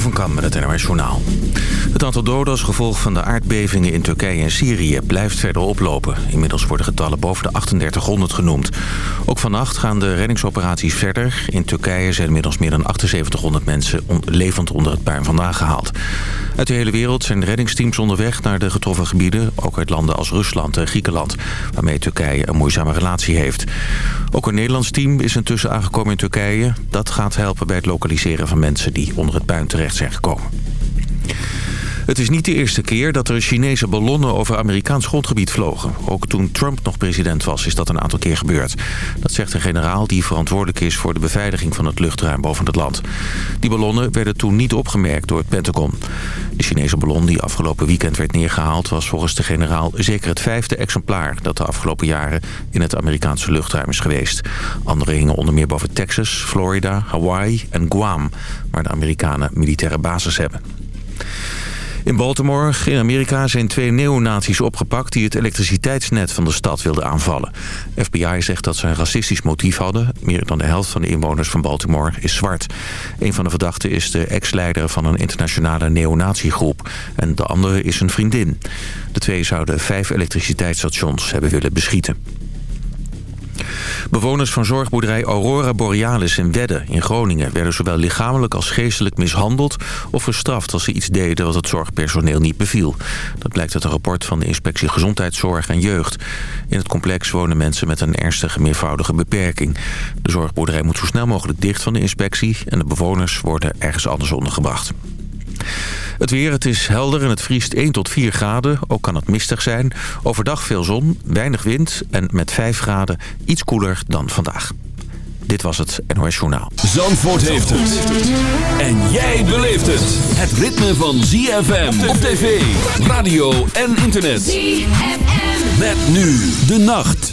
Van Kam met het NRS Journaal. Het aantal doden als gevolg van de aardbevingen in Turkije en Syrië blijft verder oplopen. Inmiddels worden getallen boven de 3800 genoemd. Ook vannacht gaan de reddingsoperaties verder. In Turkije zijn inmiddels meer dan 7800 mensen levend onder het puin vandaan gehaald. Uit de hele wereld zijn reddingsteams onderweg naar de getroffen gebieden. Ook uit landen als Rusland en Griekenland, waarmee Turkije een moeizame relatie heeft. Ook een Nederlands team is intussen aangekomen in Turkije. Dat gaat helpen bij het lokaliseren van mensen die onder het puin terecht zijn gekomen. Het is niet de eerste keer dat er Chinese ballonnen over Amerikaans grondgebied vlogen. Ook toen Trump nog president was is dat een aantal keer gebeurd. Dat zegt een generaal die verantwoordelijk is voor de beveiliging van het luchtruim boven het land. Die ballonnen werden toen niet opgemerkt door het Pentagon. De Chinese ballon die afgelopen weekend werd neergehaald was volgens de generaal zeker het vijfde exemplaar dat de afgelopen jaren in het Amerikaanse luchtruim is geweest. Andere hingen onder meer boven Texas, Florida, Hawaii en Guam, waar de Amerikanen militaire bases hebben. In Baltimore in Amerika zijn twee neonazies opgepakt... die het elektriciteitsnet van de stad wilden aanvallen. FBI zegt dat ze een racistisch motief hadden. Meer dan de helft van de inwoners van Baltimore is zwart. Een van de verdachten is de ex-leider van een internationale neonatiegroep. En de andere is een vriendin. De twee zouden vijf elektriciteitsstations hebben willen beschieten. Bewoners van zorgboerderij Aurora Borealis in Wedde in Groningen... werden zowel lichamelijk als geestelijk mishandeld of gestraft... als ze iets deden wat het zorgpersoneel niet beviel. Dat blijkt uit een rapport van de Inspectie Gezondheidszorg en Jeugd. In het complex wonen mensen met een ernstige meervoudige beperking. De zorgboerderij moet zo snel mogelijk dicht van de inspectie... en de bewoners worden ergens anders ondergebracht. Het weer, het is helder en het vriest 1 tot 4 graden. Ook kan het mistig zijn. Overdag veel zon, weinig wind en met 5 graden iets koeler dan vandaag. Dit was het NOS Journaal. Zandvoort heeft het. En jij beleeft het. Het ritme van ZFM op tv, radio en internet. ZFM. Met nu de nacht.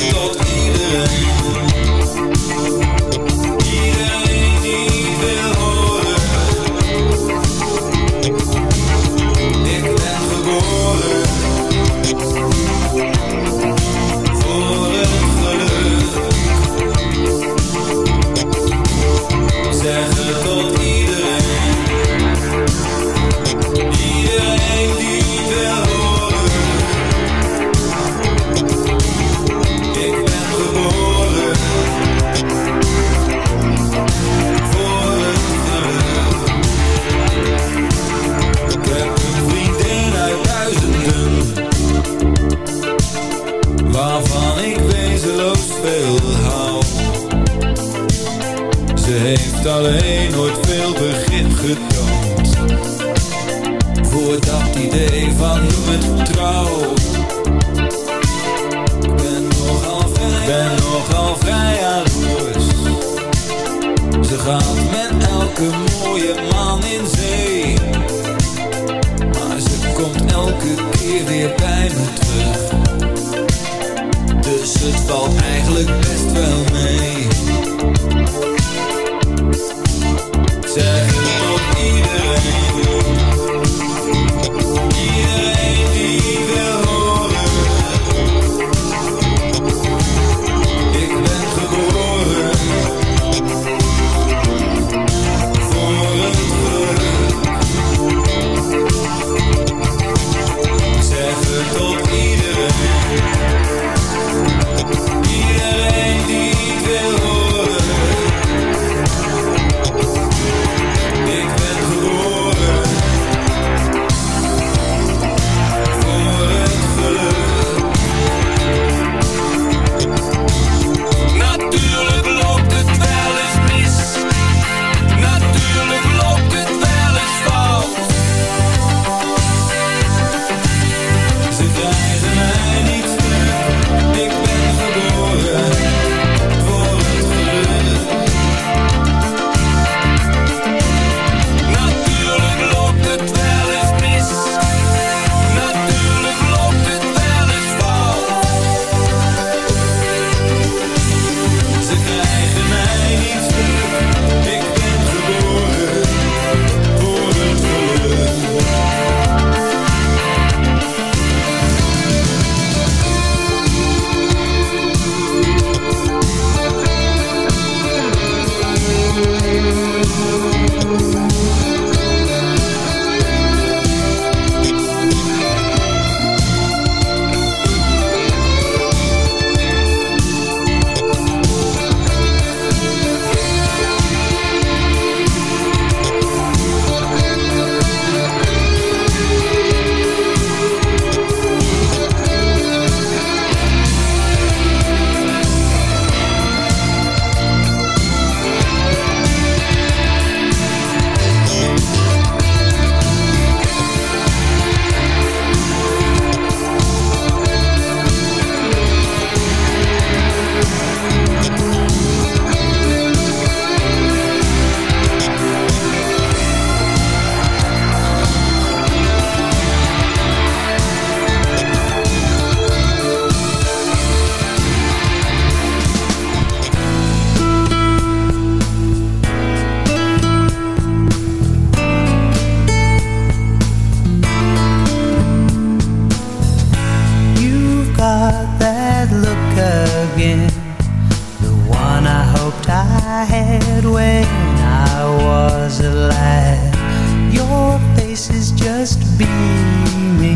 was. Your face is just beaming.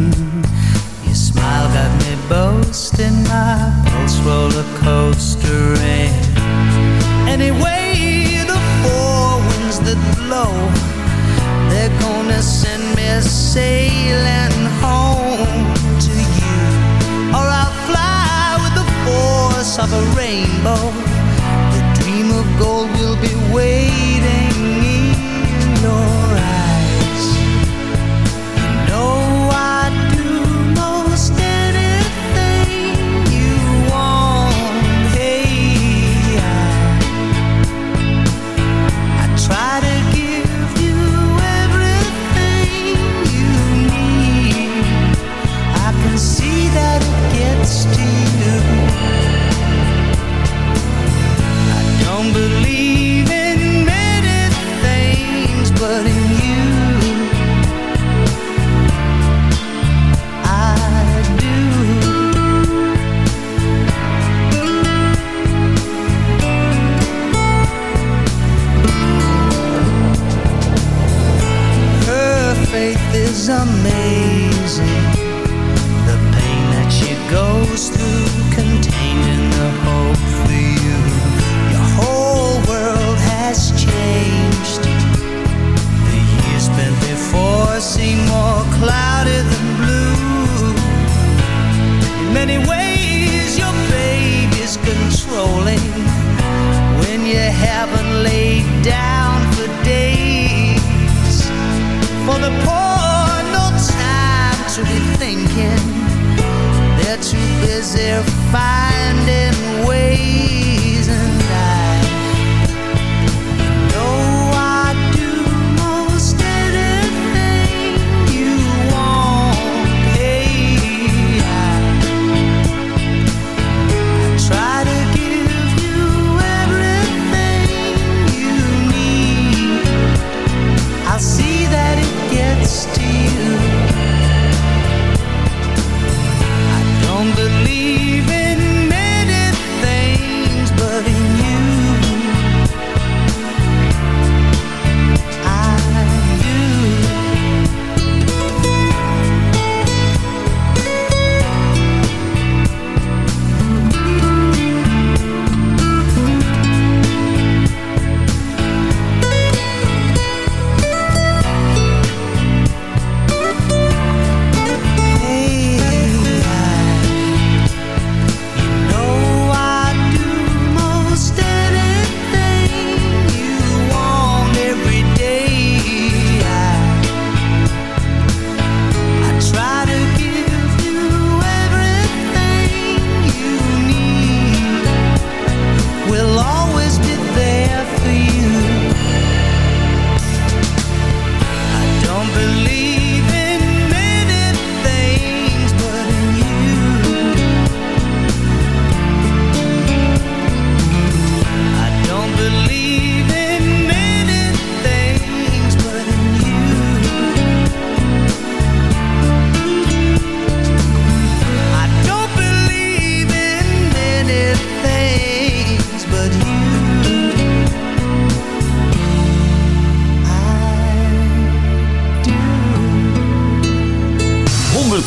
For the poor, no time to be thinking. They're too busy finding ways,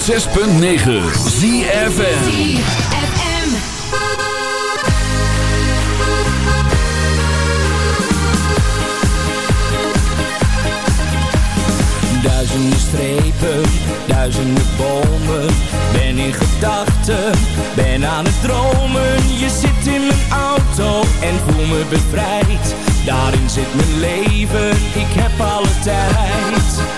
106.9 ZFN Duizenden strepen, duizenden bomen. Ben in gedachten, ben aan het dromen. Je zit in mijn auto en voel me bevrijd. Daarin zit mijn leven, ik heb alle tijd.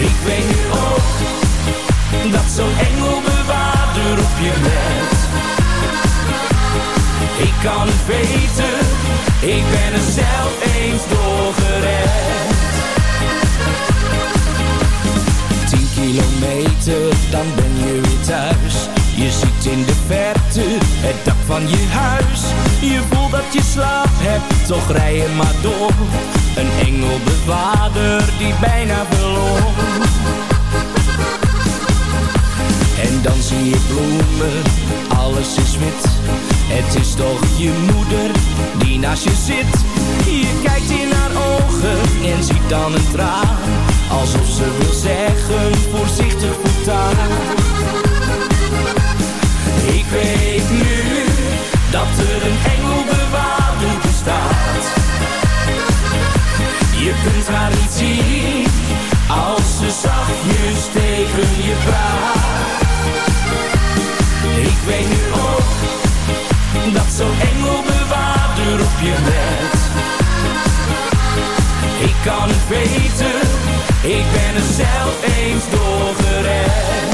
Ik weet nu ook dat zo'n engelbewaarder op je let. Ik kan het weten, ik ben er zelf eens doorgered. Tien kilometer beter, dan ben je weer thuis. Je ziet in de verte het dak van je huis. Je voelt dat je slaap hebt, toch rij je maar door. Een engelbewaarder die bijna verloor. En dan zie je bloemen, alles is wit. Het is toch je moeder die naast je zit. Je kijkt in haar ogen en ziet dan een traan. Alsof ze wil zeggen, voorzichtig voortaan. Ik weet nu dat er een engelbewaarder bestaat. Je kunt haar niet zien als ze zachtjes tegen je praat. Ik weet nu ook dat zo'n engelbewaarder op je let. Ik kan het weten, ik ben er zelf eens doorgered. Ik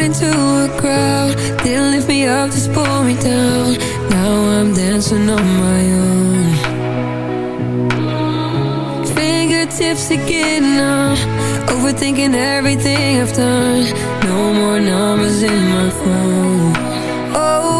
out into a crowd. Didn't lift me up, just pull me down. Now I'm dancing on my own. Fingertips are getting numb. Overthinking everything I've done. No more numbers in my phone. Oh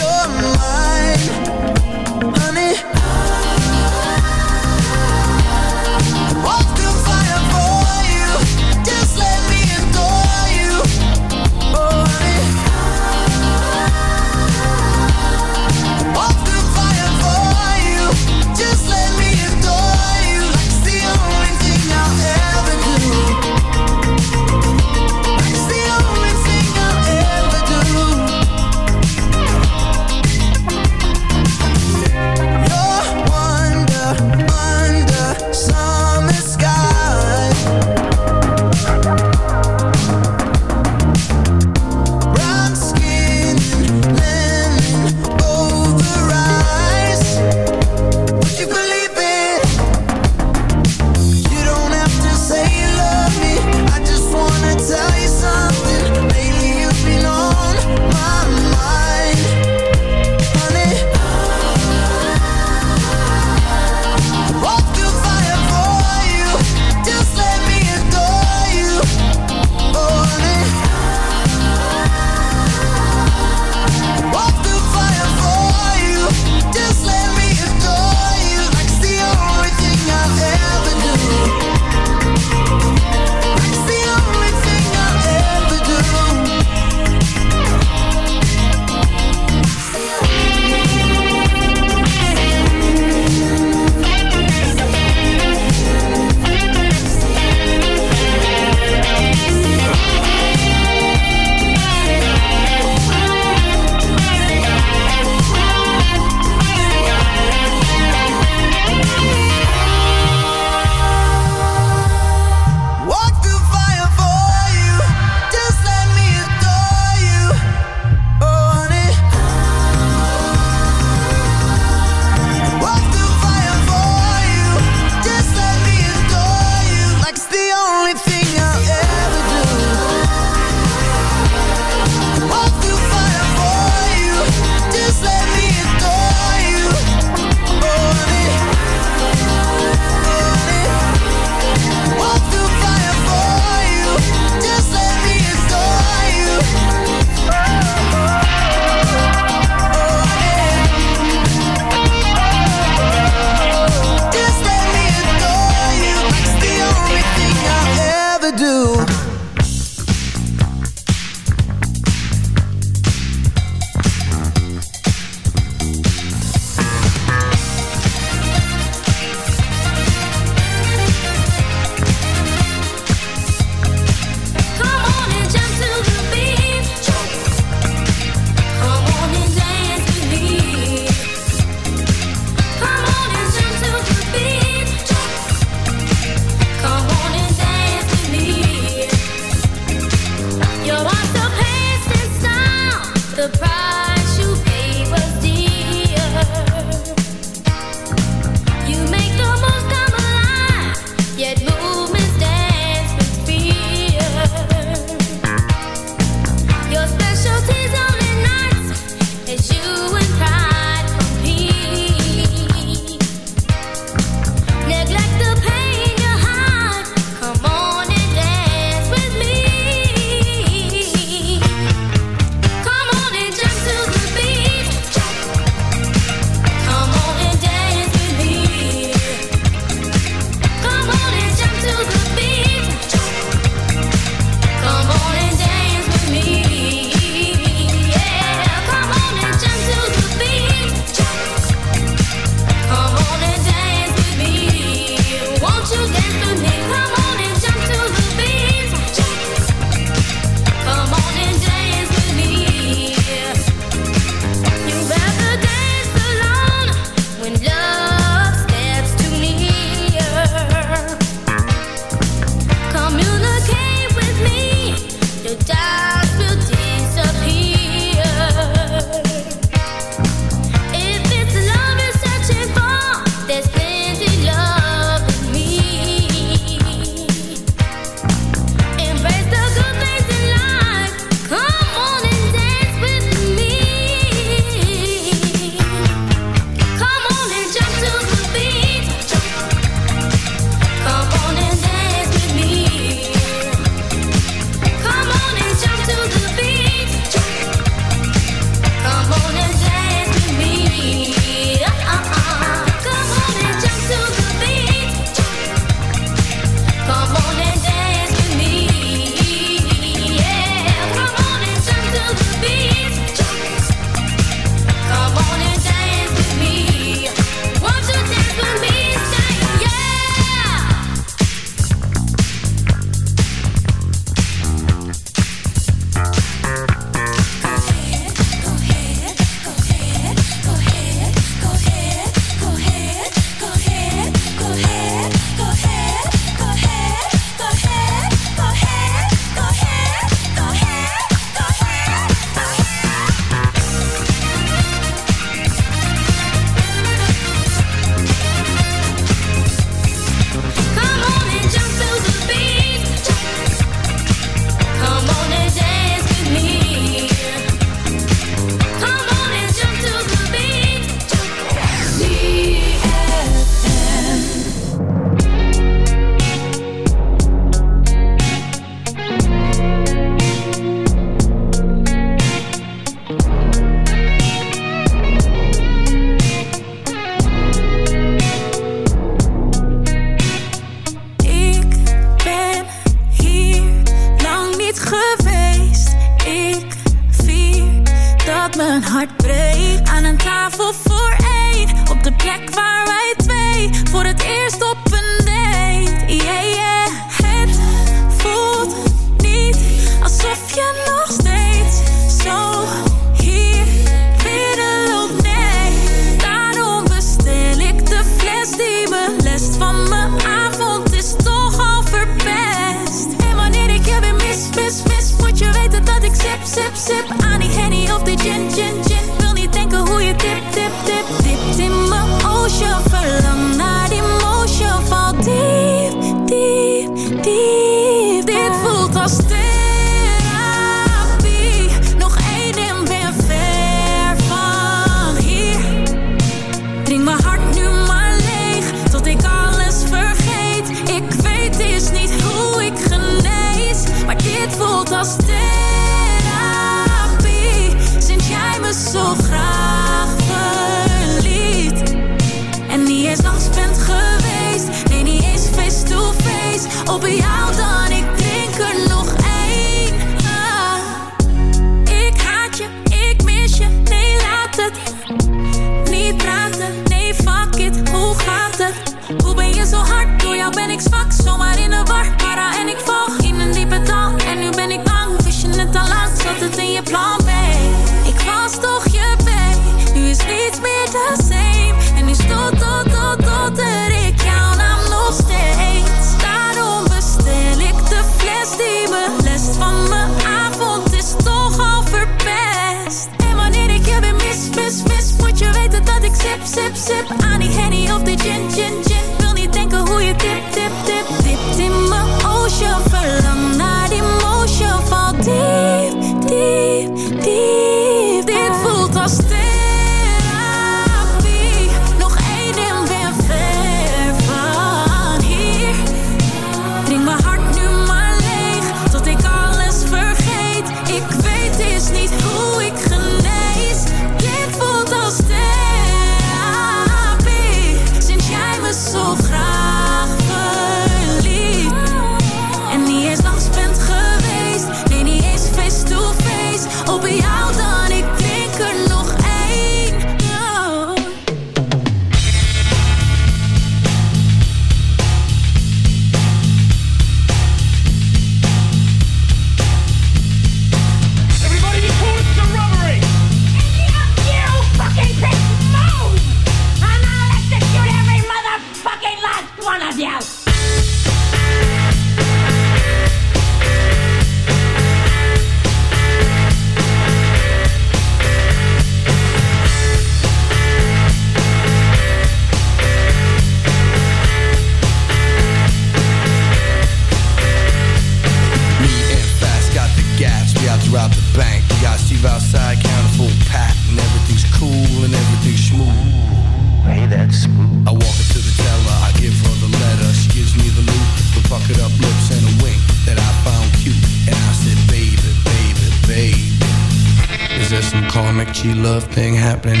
love thing happening